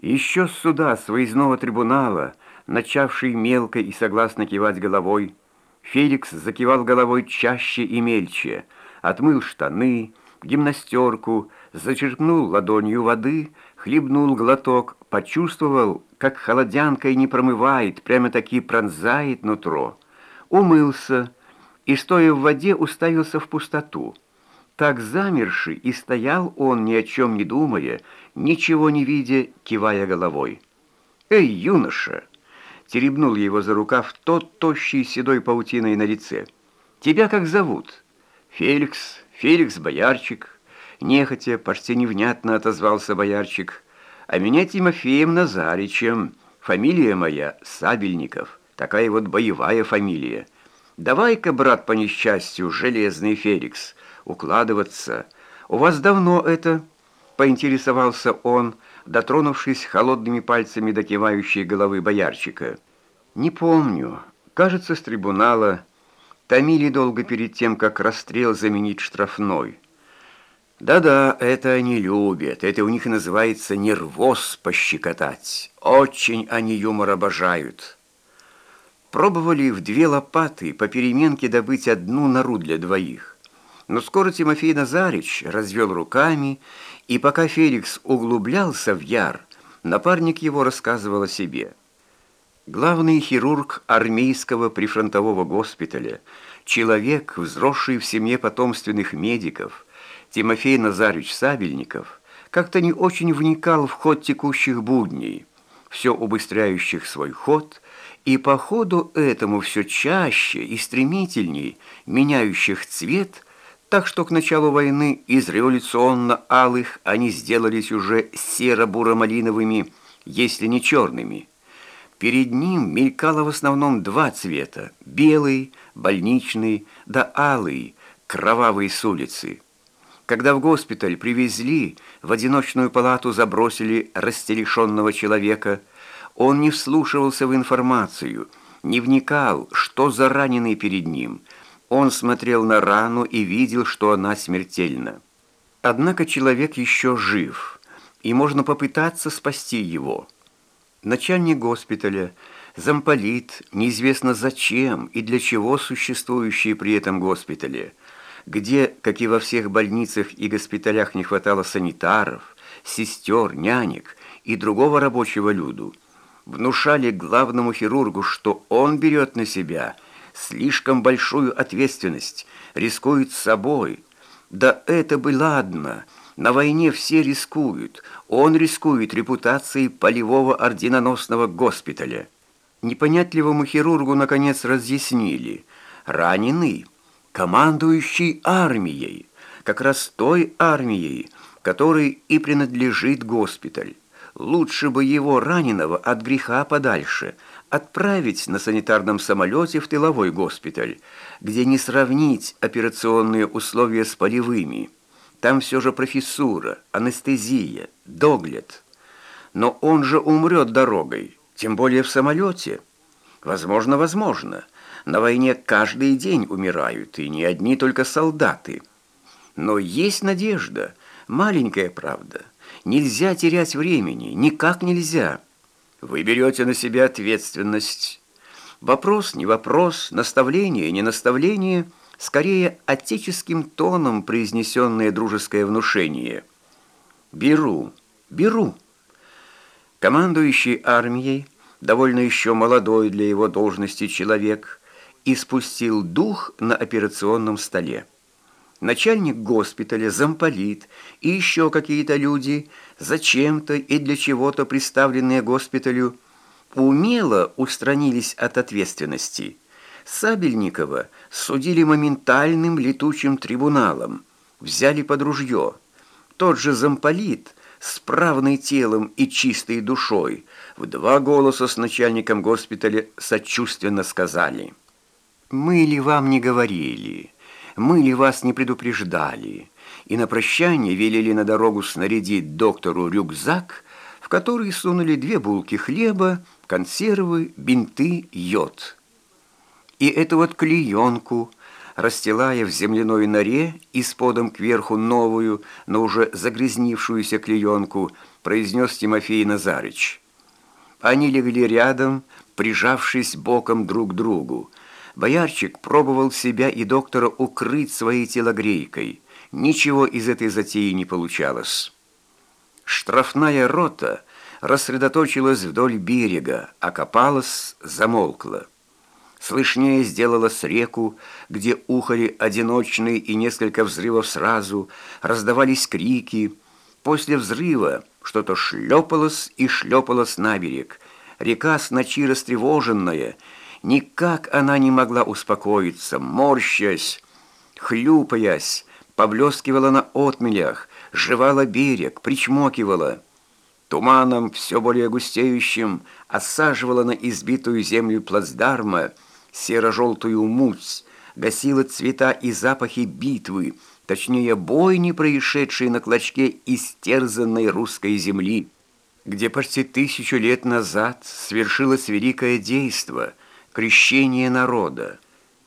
Еще с суда, с выездного трибунала, начавший мелко и согласно кивать головой, Феликс закивал головой чаще и мельче, отмыл штаны, гимнастерку, зачерпнул ладонью воды, хлебнул глоток, почувствовал, как холодянкой не промывает, прямо-таки пронзает нутро. Умылся и, стоя в воде, уставился в пустоту. Так замерший и стоял он, ни о чем не думая, ничего не видя, кивая головой. «Эй, юноша!» — теребнул его за рукав тот тощий седой паутиной на лице. «Тебя как зовут?» «Феликс, Феликс Боярчик». Нехотя, почти невнятно отозвался Боярчик. «А меня Тимофеем Назаричем. Фамилия моя Сабельников. Такая вот боевая фамилия. Давай-ка, брат, по несчастью, железный Феликс» укладываться. У вас давно это?» — поинтересовался он, дотронувшись холодными пальцами до кивающей головы боярчика. «Не помню. Кажется, с трибунала. Томили долго перед тем, как расстрел заменить штрафной». «Да-да, это они любят. Это у них называется нервоз пощекотать. Очень они юмор обожают». Пробовали в две лопаты по переменке добыть одну нору для двоих. Но скоро Тимофей Назарич развел руками, и пока Феликс углублялся в яр, напарник его рассказывал о себе. Главный хирург армейского прифронтового госпиталя, человек, взросший в семье потомственных медиков, Тимофей Назарич Сабельников, как-то не очень вникал в ход текущих будней, все убыстряющих свой ход и по ходу этому все чаще и стремительней меняющих цвет – так что к началу войны из революционно-алых они сделались уже серо-буро-малиновыми, если не черными. Перед ним мелькало в основном два цвета – белый, больничный, да алый, кровавый с улицы. Когда в госпиталь привезли, в одиночную палату забросили растелешенного человека, он не вслушивался в информацию, не вникал, что за раненый перед ним – он смотрел на рану и видел, что она смертельна. Однако человек еще жив, и можно попытаться спасти его. Начальник госпиталя, замполит, неизвестно зачем и для чего существующие при этом госпитале, где, как и во всех больницах и госпиталях, не хватало санитаров, сестер, нянек и другого рабочего люду, внушали главному хирургу, что он берет на себя – слишком большую ответственность, рискует собой. Да это бы ладно, на войне все рискуют, он рискует репутацией полевого орденоносного госпиталя. Непонятливому хирургу наконец разъяснили. Раненый, командующий армией, как раз той армией, которой и принадлежит госпиталь. Лучше бы его раненого от греха подальше – отправить на санитарном самолете в тыловой госпиталь, где не сравнить операционные условия с полевыми. Там все же профессура, анестезия, догляд. Но он же умрет дорогой, тем более в самолете. Возможно, возможно. На войне каждый день умирают, и не одни только солдаты. Но есть надежда, маленькая правда. Нельзя терять времени, никак нельзя. Вы берете на себя ответственность. Вопрос не вопрос, наставление не наставление, скорее отеческим тоном произнесенное дружеское внушение. «Беру, беру». Командующий армией, довольно еще молодой для его должности человек, испустил дух на операционном столе начальник госпиталя, замполит и еще какие-то люди, зачем-то и для чего-то представленные госпиталю, умело устранились от ответственности. Сабельникова судили моментальным летучим трибуналом, взяли под ружье. Тот же замполит с правной телом и чистой душой в два голоса с начальником госпиталя сочувственно сказали «Мы ли вам не говорили?» Мы ли вас не предупреждали? И на прощание велели на дорогу снарядить доктору рюкзак, в который сунули две булки хлеба, консервы, бинты, йод. И эту вот клеенку, расстилая в земляной норе и с подом кверху новую, но уже загрязнившуюся клеенку, произнес Тимофей Назарыч. Они легли рядом, прижавшись боком друг к другу. Боярчик пробовал себя и доктора укрыть своей телогрейкой. Ничего из этой затеи не получалось. Штрафная рота рассредоточилась вдоль берега, окопалась, замолкла. Слышнее сделалось реку, где ухали одиночные и несколько взрывов сразу, раздавались крики. После взрыва что-то шлепалось и шлепалось на берег. Река с ночи растревоженная, никак она не могла успокоиться, морщась, хлюпаясь, поблескивала на отмелях, жевала берег, причмокивала. Туманом, все более густеющим, осаживала на избитую землю плацдарма, серо-желтую муть, гасила цвета и запахи битвы, точнее бойни, происшедшей на клочке истерзанной русской земли, где почти тысячу лет назад свершилось великое действо – крещение народа.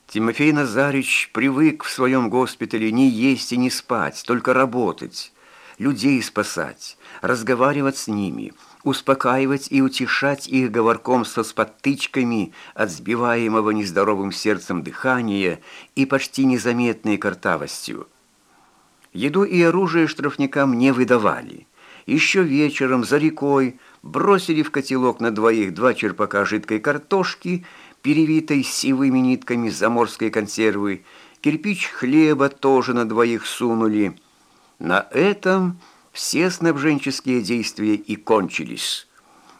Тимофей Назарич привык в своем госпитале не есть и не спать, только работать, людей спасать, разговаривать с ними – успокаивать и утешать их говорком со сподтычками от сбиваемого нездоровым сердцем дыхания и почти незаметной картавостью. Еду и оружие штрафникам не выдавали. Еще вечером за рекой бросили в котелок на двоих два черпака жидкой картошки, перевитой сивыми нитками заморской консервы, кирпич хлеба тоже на двоих сунули. На этом все снабженческие действия и кончились.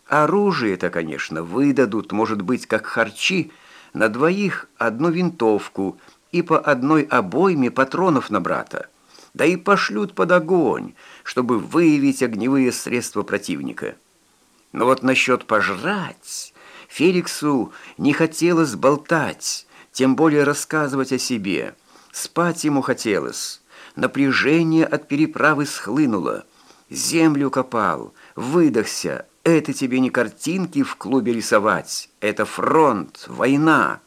Оружие-то, конечно, выдадут, может быть, как харчи, на двоих одну винтовку и по одной обойме патронов на брата. Да и пошлют под огонь, чтобы выявить огневые средства противника. Но вот насчет пожрать Феликсу не хотелось болтать, тем более рассказывать о себе. Спать ему хотелось. Напряжение от переправы схлынуло. Землю копал, выдохся. Это тебе не картинки в клубе рисовать. Это фронт, война.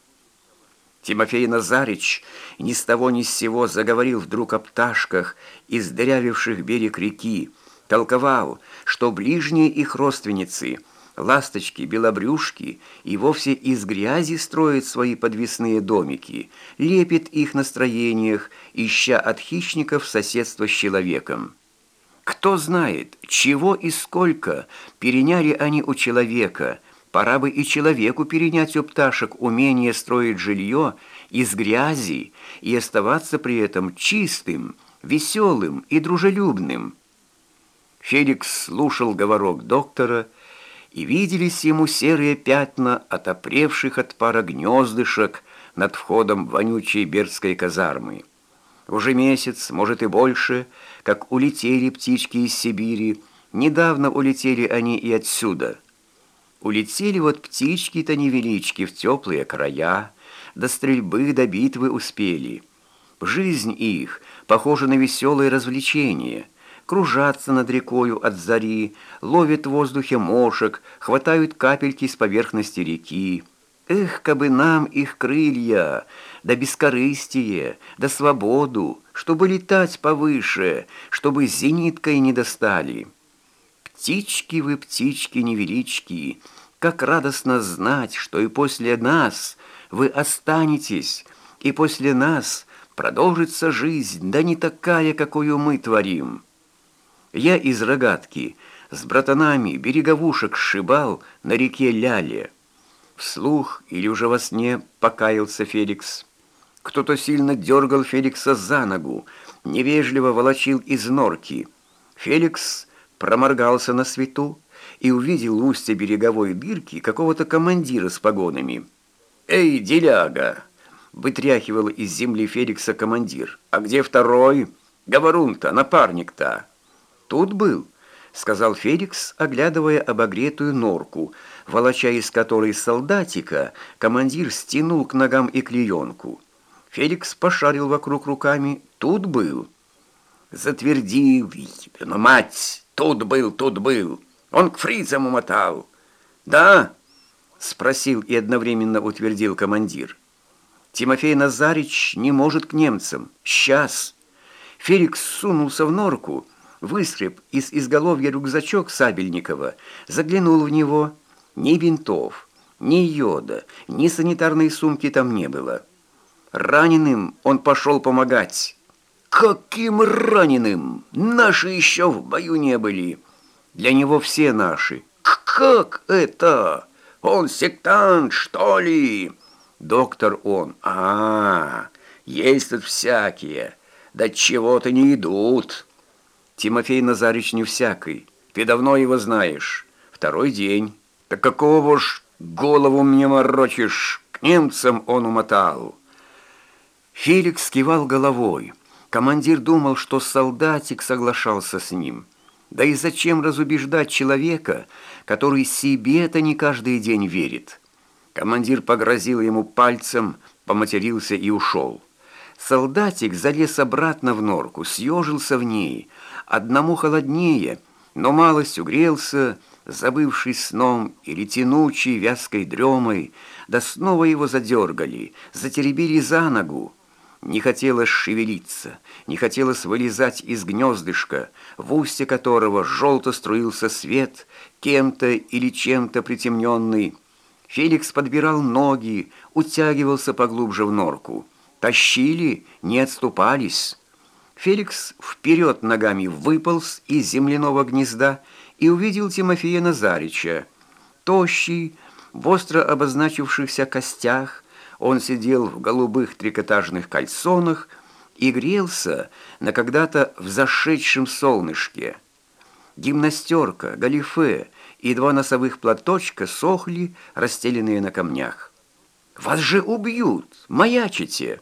Тимофей Назарич ни с того ни с сего заговорил вдруг о пташках, издырявивших берег реки, толковал, что ближние их родственницы, ласточки, белобрюшки, и вовсе из грязи строят свои подвесные домики, лепит их на строениях, ища от хищников соседство с человеком. Кто знает, чего и сколько переняли они у человека. Пора бы и человеку перенять у пташек умение строить жилье из грязи и оставаться при этом чистым, веселым и дружелюбным. Феликс слушал говорок доктора, и виделись ему серые пятна отопревших от пара гнездышек над входом вонючей бердской казармы. Уже месяц, может и больше, как улетели птички из Сибири. Недавно улетели они и отсюда. Улетели вот птички-то невелички в теплые края, до стрельбы, до битвы успели. Жизнь их похожа на веселое развлечение. Кружатся над рекою от зари, ловят в воздухе мошек, хватают капельки с поверхности реки. Эх, кабы нам их крылья, да бескорыстие, да свободу, чтобы летать повыше, чтобы зениткой не достали. Птички вы, птички невелички, как радостно знать, что и после нас вы останетесь, и после нас продолжится жизнь, да не такая, какую мы творим. Я из рогатки с братанами береговушек сшибал на реке Ляле. Вслух или уже во сне покаялся Феликс. Кто-то сильно дергал Феликса за ногу, невежливо волочил из норки. Феликс проморгался на свету и увидел в устье береговой дырки какого-то командира с погонами. «Эй, деляга!» — вытряхивал из земли Феликса командир. «А где второй? Говорун-то, напарник-то!» «Тут был», — сказал Феликс, оглядывая обогретую норку, волоча из которой солдатика командир стянул к ногам и клеенку. Феликс пошарил вокруг руками. Тут был. Затвердил. Но мать, тут был, тут был. Он к фрицам умотал. Да? Спросил и одновременно утвердил командир. Тимофей Назарич не может к немцам. Сейчас. Феликс сунулся в норку, выскреб из изголовья рюкзачок Сабельникова, заглянул в него. Ни бинтов, ни йода, ни санитарной сумки там не было. Раненым он пошел помогать. Каким раненым? Наши еще в бою не были. Для него все наши. Как это? Он сектант, что ли? Доктор он. А, -а, -а есть тут всякие. Да чего-то не идут. Тимофей Назарич не всякий. Ты давно его знаешь. Второй день. Так какого ж голову мне морочишь? К немцам он умотал. Феликс кивал головой. Командир думал, что солдатик соглашался с ним. Да и зачем разубеждать человека, который себе-то не каждый день верит? Командир погрозил ему пальцем, поматерился и ушел. Солдатик залез обратно в норку, съежился в ней. Одному холоднее, но малость угрелся, забывшись сном или тянучей вязкой дремой, да снова его задергали, затеребили за ногу. Не хотелось шевелиться, не хотелось вылезать из гнездышка, в устье которого желто струился свет, кем-то или чем-то притемненный. Феликс подбирал ноги, утягивался поглубже в норку. Тащили, не отступались. Феликс вперед ногами выполз из земляного гнезда и увидел Тимофея Назарича. Тощий, в остро обозначившихся костях, он сидел в голубых трикотажных кальсонах и грелся на когда-то взошедшем солнышке. Гимнастерка, галифе и два носовых платочка сохли, расстеленные на камнях. «Вас же убьют! Маячите!»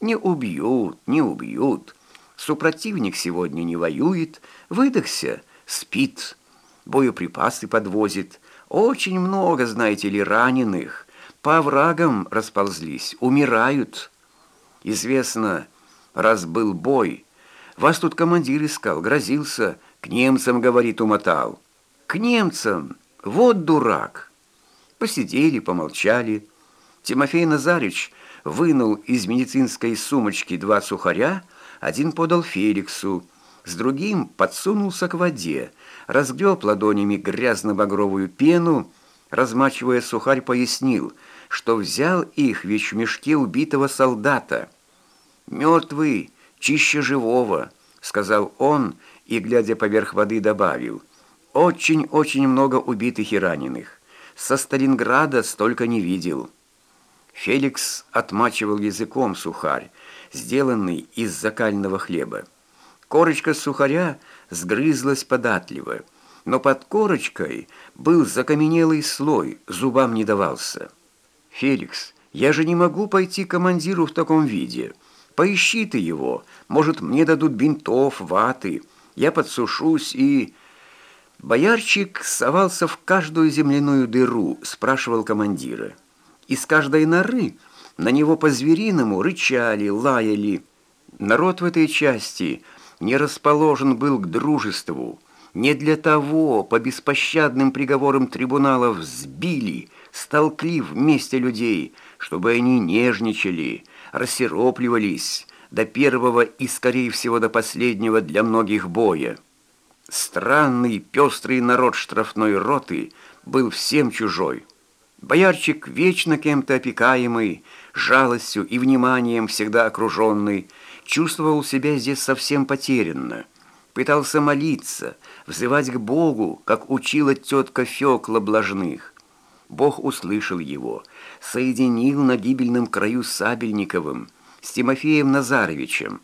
«Не убьют, не убьют. Супротивник сегодня не воюет, выдохся, спит, боеприпасы подвозит. Очень много, знаете ли, раненых» по оврагам расползлись, умирают. Известно, раз был бой, вас тут командир искал, грозился, к немцам, говорит, умотал. К немцам! Вот дурак! Посидели, помолчали. Тимофей Назарич вынул из медицинской сумочки два сухаря, один подал Феликсу, с другим подсунулся к воде, разгреб ладонями грязно-багровую пену, размачивая сухарь, пояснил — что взял их в вещмешке убитого солдата. «Мертвый, чище живого», — сказал он и, глядя поверх воды, добавил. «Очень-очень много убитых и раненых. Со Сталинграда столько не видел». Феликс отмачивал языком сухарь, сделанный из закального хлеба. Корочка сухаря сгрызлась податливо, но под корочкой был закаменелый слой, зубам не давался. «Феликс, я же не могу пойти к командиру в таком виде. Поищи ты его. Может, мне дадут бинтов, ваты. Я подсушусь и...» Боярчик совался в каждую земляную дыру, спрашивал командира. Из каждой норы на него по-звериному рычали, лаяли. Народ в этой части не расположен был к дружеству. Не для того по беспощадным приговорам трибуналов сбили, столкли вместе людей, чтобы они нежничали, рассеропливались до первого и, скорее всего, до последнего для многих боя. Странный, пестрый народ штрафной роты был всем чужой. Боярчик, вечно кем-то опекаемый, жалостью и вниманием всегда окруженный, чувствовал себя здесь совсем потерянно. Пытался молиться, взывать к Богу, как учила тетка Фекла Блажных. Бог услышал его, соединил на гибельном краю с Сабельниковым, с Тимофеем Назаровичем.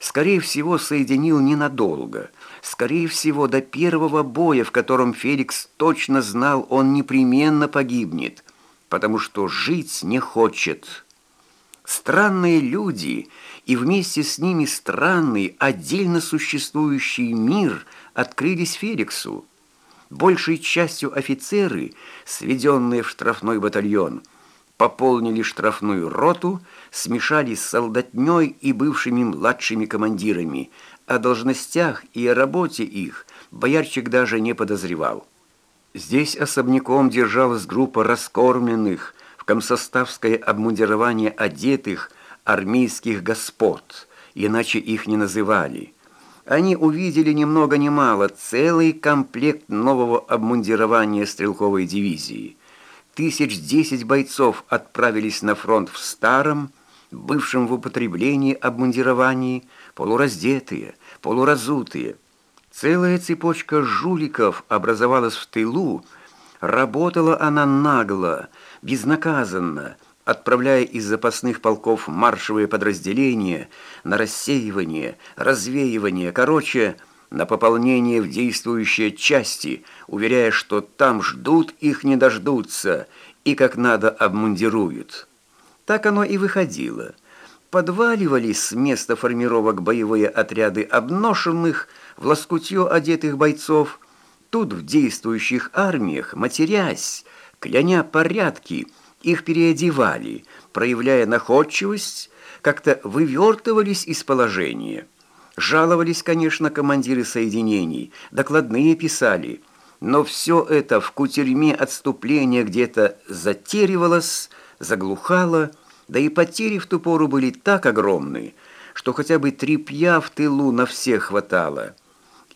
Скорее всего, соединил ненадолго. Скорее всего, до первого боя, в котором Феликс точно знал, он непременно погибнет, потому что жить не хочет. Странные люди и вместе с ними странный, отдельно существующий мир открылись Феликсу большей частью офицеры, сведенные в штрафной батальон, пополнили штрафную роту, смешались с солдатней и бывшими младшими командирами. О должностях и о работе их боярчик даже не подозревал. Здесь особняком держалась группа раскормленных, в комсоставское обмундирование одетых армейских господ, иначе их не называли – они увидели ни много ни мало целый комплект нового обмундирования стрелковой дивизии. Тысяч десять бойцов отправились на фронт в старом, бывшем в употреблении обмундировании, полураздетые, полуразутые. Целая цепочка жуликов образовалась в тылу, работала она нагло, безнаказанно, отправляя из запасных полков маршевые подразделения на рассеивание, развеивание, короче, на пополнение в действующие части, уверяя, что там ждут их не дождутся и как надо обмундируют. Так оно и выходило. Подваливались с места формировок боевые отряды обношенных, в лоскутье одетых бойцов. Тут в действующих армиях, матерясь, кляня порядки, их переодевали, проявляя находчивость, как-то вывертывались из положения. Жаловались, конечно, командиры соединений, докладные писали, но все это в кутерьме отступления где-то затеривалось, заглухало, да и потери в ту пору были так огромны, что хотя бы трепья в тылу на всех хватало.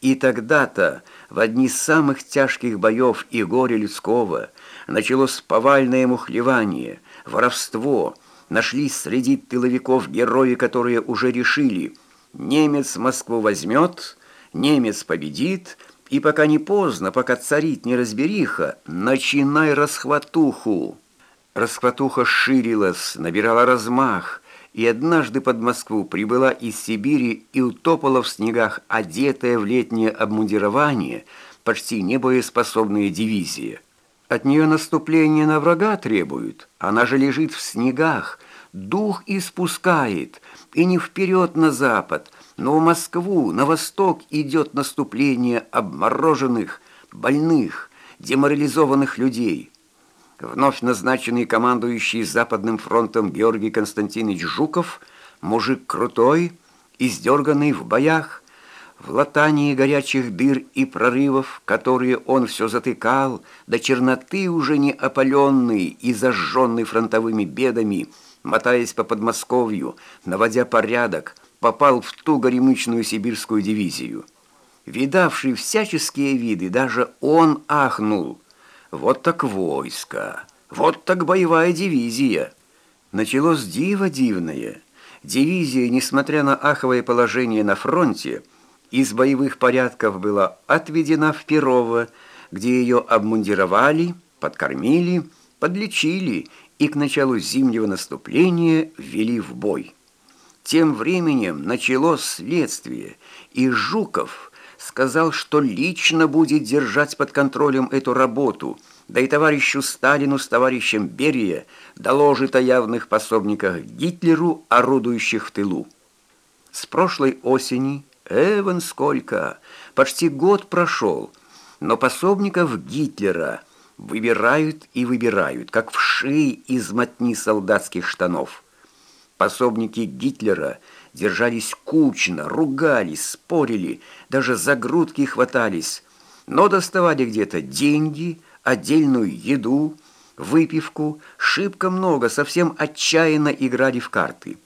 И тогда-то, в одни из самых тяжких боев и горя людского – началось повальное мухлевание, воровство. Нашлись среди тыловиков герои, которые уже решили, немец Москву возьмет, немец победит, и пока не поздно, пока царит неразбериха, начинай расхватуху. Расхватуха ширилась, набирала размах, и однажды под Москву прибыла из Сибири и утопала в снегах, одетая в летнее обмундирование, почти небоеспособная дивизия. От нее наступление на врага требует. Она же лежит в снегах, дух испускает, и не вперед на запад, но в Москву, на восток идет наступление обмороженных, больных, деморализованных людей. Вновь назначенный командующий Западным фронтом Георгий Константинович Жуков, мужик крутой, издерганный в боях, в латании горячих дыр и прорывов, которые он все затыкал, до черноты уже не опаленный и зажженный фронтовыми бедами, мотаясь по Подмосковью, наводя порядок, попал в ту горемычную сибирскую дивизию. Видавший всяческие виды, даже он ахнул. Вот так войско, вот так боевая дивизия. Началось диво дивное. Дивизия, несмотря на аховое положение на фронте, из боевых порядков была отведена в Перово, где ее обмундировали, подкормили, подлечили и к началу зимнего наступления ввели в бой. Тем временем началось следствие, и Жуков сказал, что лично будет держать под контролем эту работу, да и товарищу Сталину с товарищем Берия доложит о явных пособниках Гитлеру, орудующих в тылу. С прошлой осени Эван сколько! Почти год прошел, но пособников Гитлера выбирают и выбирают, как вши из мотни солдатских штанов. Пособники Гитлера держались кучно, ругались, спорили, даже за грудки хватались, но доставали где-то деньги, отдельную еду, выпивку, шибко много, совсем отчаянно играли в карты.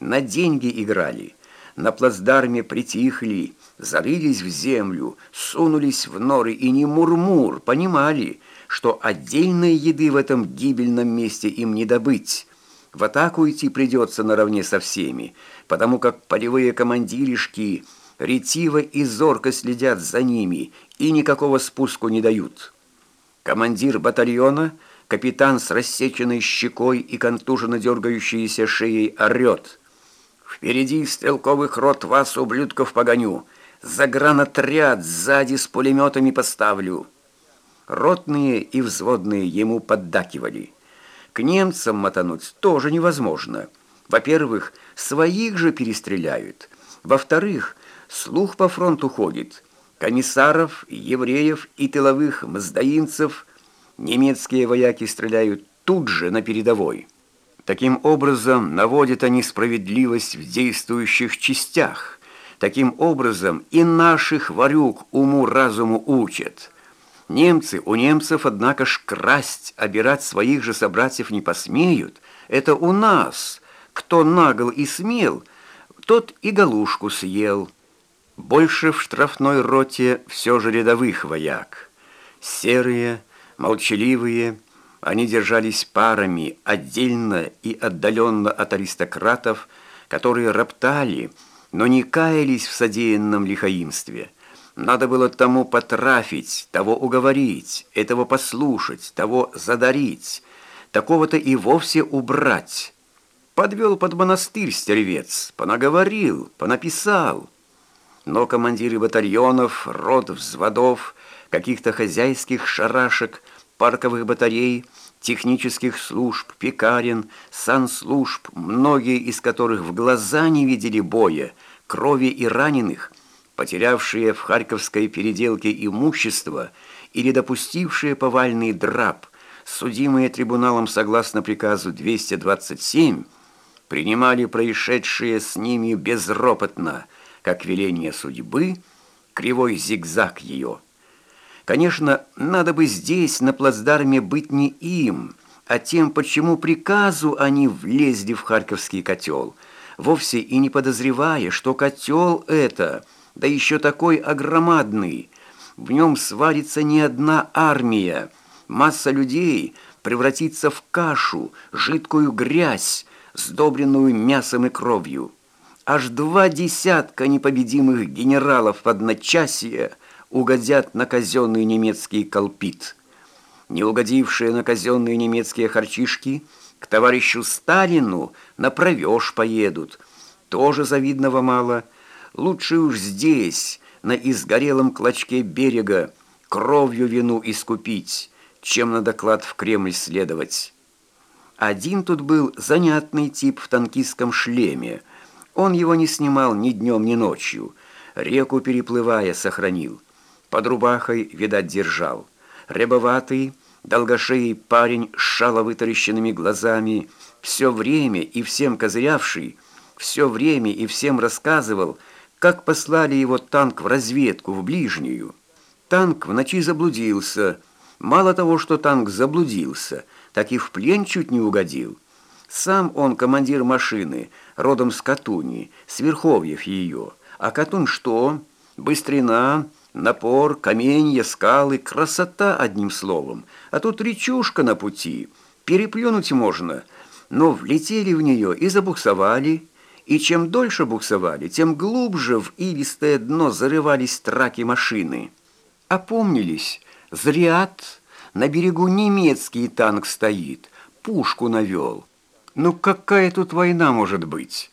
На деньги играли – на плацдарме притихли, зарылись в землю, сунулись в норы и не мурмур, понимали, что отдельной еды в этом гибельном месте им не добыть. В атаку идти придется наравне со всеми, потому как полевые командиришки ретиво и зорко следят за ними и никакого спуску не дают. Командир батальона, капитан с рассеченной щекой и контуженно дергающейся шеей орет – Впереди стрелковых рот вас, ублюдков, погоню. Загранотряд сзади с пулеметами поставлю». Ротные и взводные ему поддакивали. К немцам мотануть тоже невозможно. Во-первых, своих же перестреляют. Во-вторых, слух по фронту ходит. Комиссаров, евреев и тыловых мздоинцев немецкие вояки стреляют тут же на передовой. Таким образом, наводят они справедливость в действующих частях. Таким образом, и наших варюк уму-разуму учат. Немцы у немцев, однако ж, красть, обирать своих же собратьев не посмеют. Это у нас. Кто нагл и смел, тот и галушку съел». Больше в штрафной роте все же рядовых вояк. Серые, молчаливые, они держались парами, отдельно и отдаленно от аристократов, которые роптали, но не каялись в содеянном лихаимстве. Надо было тому потрафить, того уговорить, этого послушать, того задарить, такого-то и вовсе убрать. Подвел под монастырь стервец, понаговорил, понаписал. Но командиры батальонов, рот взводов, каких-то хозяйских шарашек, парковых батарей, технических служб, пекарен, санслужб, многие из которых в глаза не видели боя, крови и раненых, потерявшие в харьковской переделке имущество или допустившие повальный драп, судимые трибуналом согласно приказу 227, принимали происшедшее с ними безропотно, как веление судьбы, кривой зигзаг ее. Конечно, надо бы здесь, на плацдарме, быть не им, а тем, почему приказу они влезли в харьковский котел, вовсе и не подозревая, что котел это, да еще такой огромадный, в нем сварится не одна армия, масса людей превратится в кашу, жидкую грязь, сдобренную мясом и кровью. Аж два десятка непобедимых генералов в одночасье угодят на казенный немецкий колпит. Не угодившие на казенные немецкие харчишки к товарищу Сталину на провеж поедут. Тоже завидного мало. Лучше уж здесь, на изгорелом клочке берега, кровью вину искупить, чем на доклад в Кремль следовать. Один тут был занятный тип в танкистском шлеме, он его не снимал ни днем, ни ночью. Реку переплывая сохранил. Под рубахой, видать, держал. Рябоватый, долгошеий парень с шало глазами, все время и всем козырявший, все время и всем рассказывал, как послали его танк в разведку, в ближнюю. Танк в ночи заблудился. Мало того, что танк заблудился, так и в плен чуть не угодил. Сам он командир машины, родом с Катуни, с Верховьев ее. А Катун что? Быстрина, напор, каменья, скалы, красота, одним словом. А тут речушка на пути, переплюнуть можно. Но влетели в нее и забуксовали. И чем дольше буксовали, тем глубже в илистое дно зарывались траки машины. Опомнились, зряд, на берегу немецкий танк стоит, пушку навел. Ну какая тут война может быть?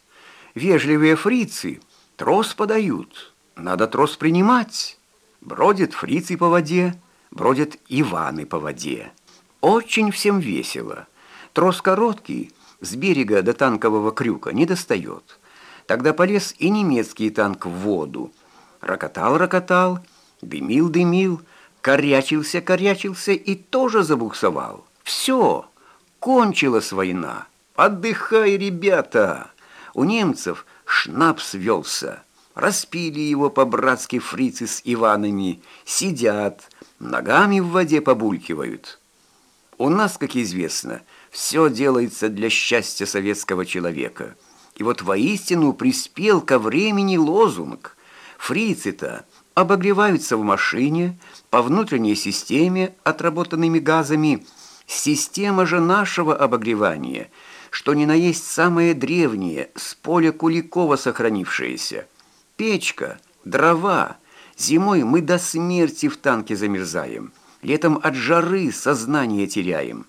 Вежливые фрицы трос подают, надо трос принимать. Бродят фрицы по воде, бродят Иваны по воде. Очень всем весело. Трос короткий, с берега до танкового крюка не достает. Тогда полез и немецкий танк в воду. Рокотал-рокотал, дымил-дымил, корячился-корячился и тоже забуксовал. Все, кончилась война. «Отдыхай, ребята!» У немцев шнапс велся. Распили его по-братски фрицы с Иванами. Сидят, ногами в воде побулькивают. У нас, как известно, все делается для счастья советского человека. И вот воистину приспел ко времени лозунг. Фрицы-то обогреваются в машине по внутренней системе, отработанными газами. Система же нашего обогревания – что ни на есть самое древнее, с поля Куликова сохранившееся. Печка, дрова. Зимой мы до смерти в танке замерзаем. Летом от жары сознание теряем.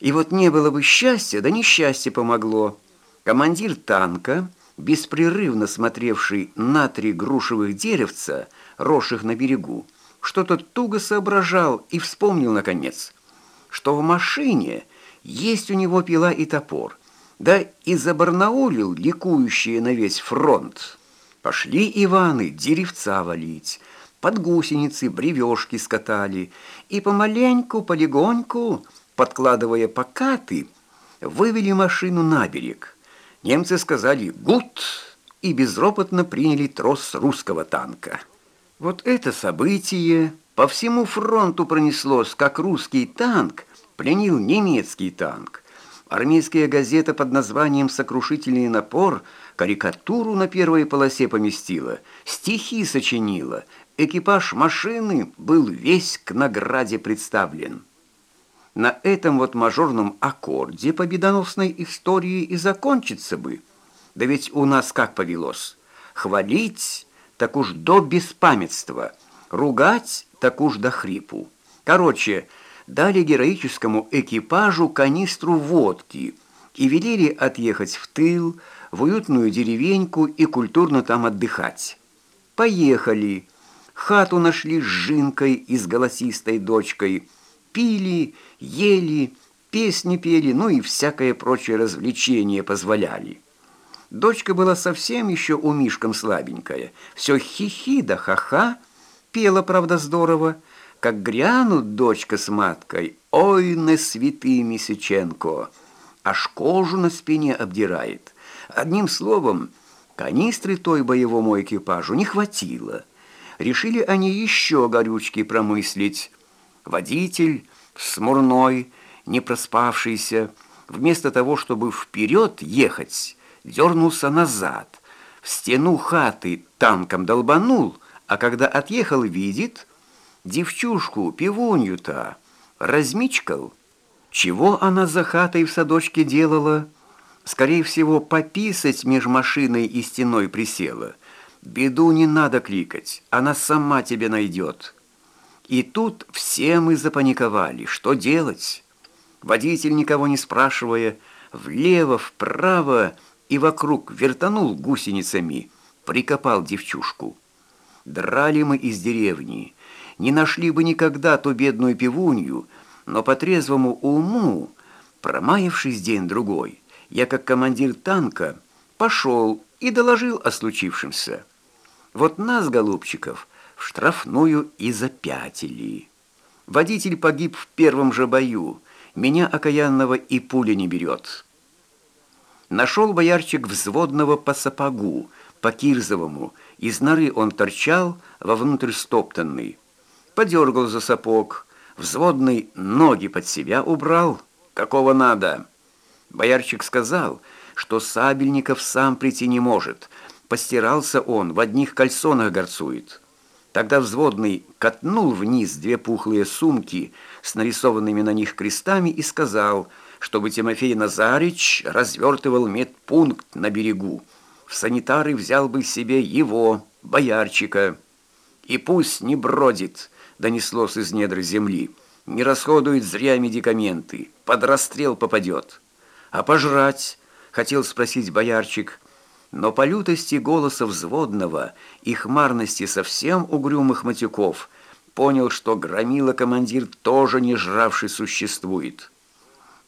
И вот не было бы счастья, да несчастье помогло. Командир танка, беспрерывно смотревший на три грушевых деревца, росших на берегу, что-то туго соображал и вспомнил, наконец, что в машине – есть у него пила и топор. Да и забарнаулил ликующие на весь фронт. Пошли Иваны деревца валить, под гусеницы бревешки скатали, и помаленьку, полегоньку, подкладывая покаты, вывели машину на берег. Немцы сказали «гуд» и безропотно приняли трос русского танка. Вот это событие по всему фронту пронеслось, как русский танк пленил немецкий танк. Армейская газета под названием «Сокрушительный напор» карикатуру на первой полосе поместила, стихи сочинила, экипаж машины был весь к награде представлен. На этом вот мажорном аккорде победоносной истории и закончится бы. Да ведь у нас как повелось? Хвалить так уж до беспамятства, ругать так уж до хрипу. Короче, дали героическому экипажу канистру водки и велели отъехать в тыл, в уютную деревеньку и культурно там отдыхать. Поехали. Хату нашли с Жинкой и с голосистой дочкой – пили, ели, песни пели, ну и всякое прочее развлечение позволяли. Дочка была совсем еще у Мишкам слабенькая, все хихи да ха-ха, пела, правда, здорово, как грянут дочка с маткой, ой, на святый Мисюченко, аж кожу на спине обдирает. Одним словом, канистры той боевому экипажу не хватило. Решили они еще горючки промыслить, Водитель, смурной, не проспавшийся, вместо того, чтобы вперед ехать, дернулся назад, в стену хаты танком долбанул, а когда отъехал, видит, девчушку, пивунью-то, размичкал. Чего она за хатой в садочке делала? Скорее всего, пописать меж машиной и стеной присела. Беду не надо кликать, она сама тебе найдет». И тут все мы запаниковали. Что делать? Водитель, никого не спрашивая, влево, вправо и вокруг вертанул гусеницами, прикопал девчушку. Драли мы из деревни, не нашли бы никогда ту бедную пивунью, но по трезвому уму, промаявшись день-другой, я, как командир танка, пошел и доложил о случившемся. Вот нас, голубчиков, в штрафную и запятили. Водитель погиб в первом же бою, меня окаянного и пуля не берет. Нашел боярчик взводного по сапогу, по Кирзовому, из норы он торчал, вовнутрь стоптанный. Подергал за сапог, взводный ноги под себя убрал, какого надо. Боярчик сказал, что Сабельников сам прийти не может, постирался он, в одних кальсонах горцует. Тогда взводный катнул вниз две пухлые сумки с нарисованными на них крестами и сказал, чтобы Тимофей Назарич развертывал медпункт на берегу. В санитары взял бы себе его, боярчика. И пусть не бродит, донеслось из недр земли, не расходует зря медикаменты, под расстрел попадет. А пожрать, хотел спросить боярчик, но по лютости голоса взводного и хмарности совсем угрюмых матюков понял, что громила командир тоже не жравший существует.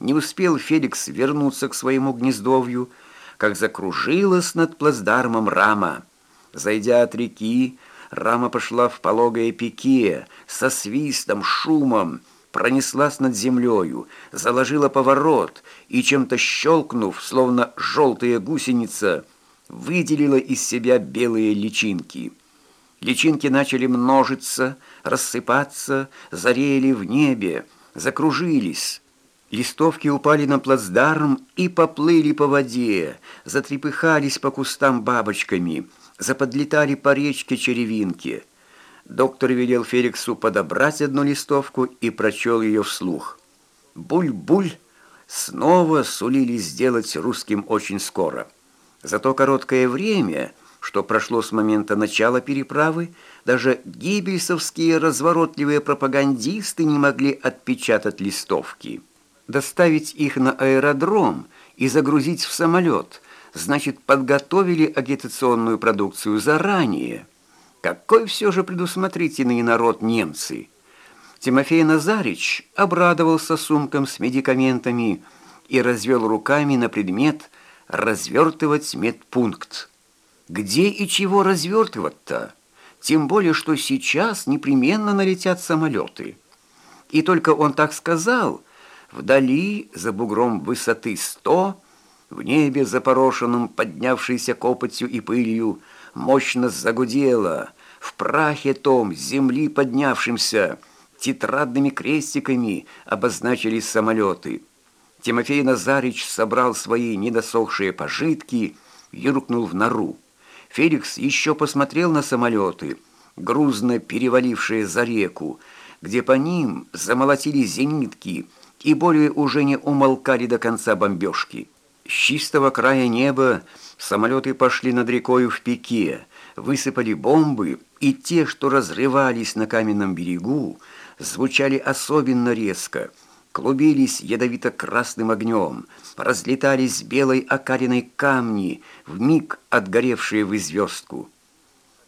Не успел Феликс вернуться к своему гнездовью, как закружилась над плацдармом рама. Зайдя от реки, рама пошла в пологое пике, со свистом, шумом, пронеслась над землею, заложила поворот и, чем-то щелкнув, словно желтая гусеница, выделила из себя белые личинки. Личинки начали множиться, рассыпаться, зарели в небе, закружились. Листовки упали на плацдарм и поплыли по воде, затрепыхались по кустам бабочками, заподлетали по речке черевинки. Доктор велел Феликсу подобрать одну листовку и прочел ее вслух. «Буль-буль» снова сулили сделать русским очень скоро. За то короткое время, что прошло с момента начала переправы, даже гибельсовские разворотливые пропагандисты не могли отпечатать листовки. Доставить их на аэродром и загрузить в самолет, значит, подготовили агитационную продукцию заранее. Какой все же предусмотрительный народ немцы! Тимофей Назарич обрадовался сумкам с медикаментами и развел руками на предмет – развертывать медпункт. Где и чего развертывать-то? Тем более, что сейчас непременно налетят самолеты. И только он так сказал, вдали, за бугром высоты сто, в небе запорошенном, поднявшейся копотью и пылью, мощно загудело, в прахе том, земли поднявшимся, тетрадными крестиками обозначились самолеты — Тимофей Назарич собрал свои недосохшие пожитки, юркнул в нору. Феликс еще посмотрел на самолеты, грузно перевалившие за реку, где по ним замолотили зенитки и более уже не умолкали до конца бомбежки. С чистого края неба самолеты пошли над рекою в пике, высыпали бомбы, и те, что разрывались на каменном берегу, звучали особенно резко, клубились ядовито-красным огнем, разлетались белой окариной камни, вмиг отгоревшие в звездку.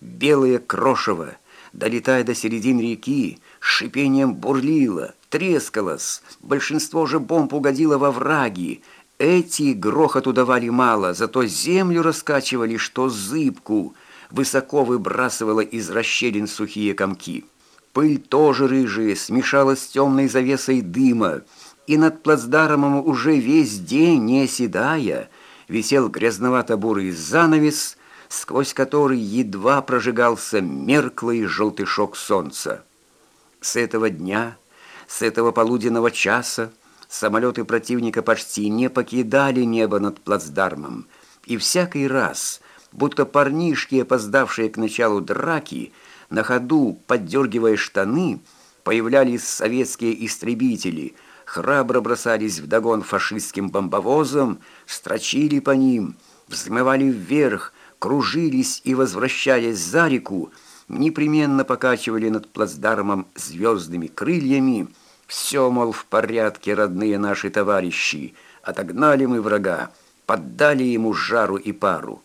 Белое крошево, долетая до середины реки, шипением бурлило, трескалось, большинство же бомб угодило во враги, эти грохоту давали мало, зато землю раскачивали, что зыбку, высоко выбрасывала из расщелин сухие комки. Пыль тоже рыжая, смешалась с темной завесой дыма, и над плацдармом уже весь день, не оседая, висел грязновато-бурый занавес, сквозь который едва прожигался мерклый желтышок солнца. С этого дня, с этого полуденного часа, самолеты противника почти не покидали небо над плацдармом, и всякий раз, будто парнишки, опоздавшие к началу драки, на ходу, поддергивая штаны, появлялись советские истребители, храбро бросались вдогон фашистским бомбовозам, строчили по ним, взмывали вверх, кружились и, возвращаясь за реку, непременно покачивали над плацдармом звездными крыльями, все, мол, в порядке, родные наши товарищи. Отогнали мы врага, поддали ему жару и пару.